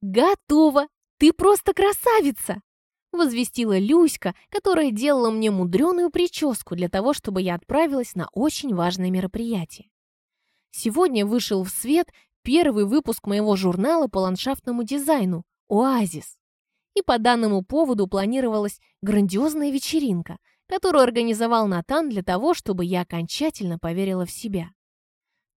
«Готово! Ты просто красавица!» Возвестила Люська, которая делала мне мудреную прическу для того, чтобы я отправилась на очень важное мероприятие. Сегодня вышел в свет первый выпуск моего журнала по ландшафтному дизайну «Оазис». И по данному поводу планировалась грандиозная вечеринка, которую организовал Натан для того, чтобы я окончательно поверила в себя.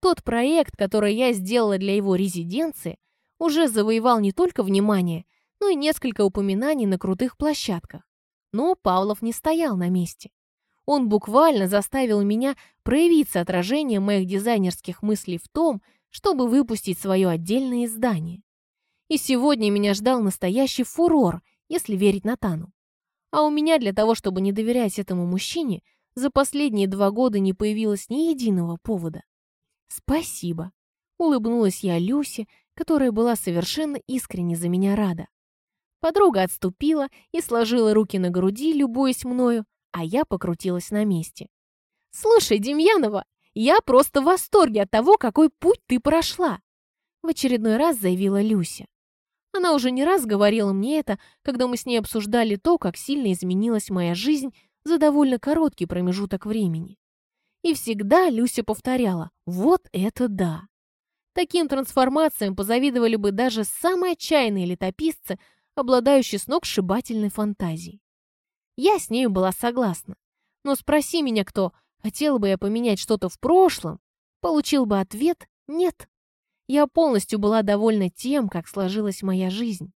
Тот проект, который я сделала для его резиденции, уже завоевал не только внимание, но и несколько упоминаний на крутых площадках. Но Павлов не стоял на месте. Он буквально заставил меня проявиться отражением моих дизайнерских мыслей в том, чтобы выпустить свое отдельное издание. И сегодня меня ждал настоящий фурор, если верить Натану. А у меня для того, чтобы не доверять этому мужчине, за последние два года не появилось ни единого повода. «Спасибо», — улыбнулась я Люсе, которая была совершенно искренне за меня рада. Подруга отступила и сложила руки на груди, любуясь мною, а я покрутилась на месте. «Слушай, Демьянова, я просто в восторге от того, какой путь ты прошла!» В очередной раз заявила Люся. Она уже не раз говорила мне это, когда мы с ней обсуждали то, как сильно изменилась моя жизнь за довольно короткий промежуток времени. И всегда Люся повторяла «Вот это да!» Таким трансформациям позавидовали бы даже самые отчаянные летописцы, обладающие сногсшибательной фантазией. Я с нею была согласна. Но спроси меня кто, хотела бы я поменять что-то в прошлом, получил бы ответ «нет». Я полностью была довольна тем, как сложилась моя жизнь.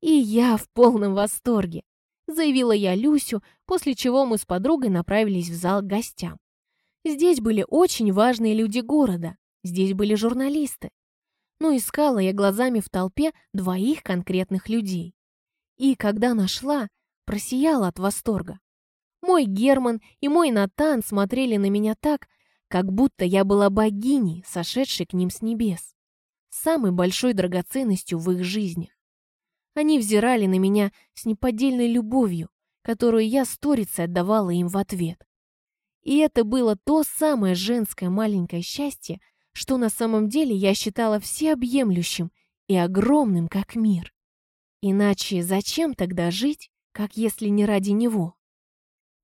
И я в полном восторге, заявила я Люсю, после чего мы с подругой направились в зал к гостям. Здесь были очень важные люди города, Здесь были журналисты. Но искала я глазами в толпе двоих конкретных людей. И когда нашла, просияла от восторга. Мой Герман и мой Натан смотрели на меня так, как будто я была богиней, сошедшей к ним с небес. Самой большой драгоценностью в их жизнях. Они взирали на меня с неподдельной любовью, которую я сторицей отдавала им в ответ. И это было то самое женское маленькое счастье, что на самом деле я считала всеобъемлющим и огромным, как мир. Иначе зачем тогда жить, как если не ради него?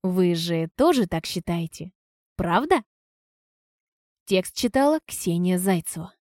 Вы же тоже так считаете, правда? Текст читала Ксения Зайцева.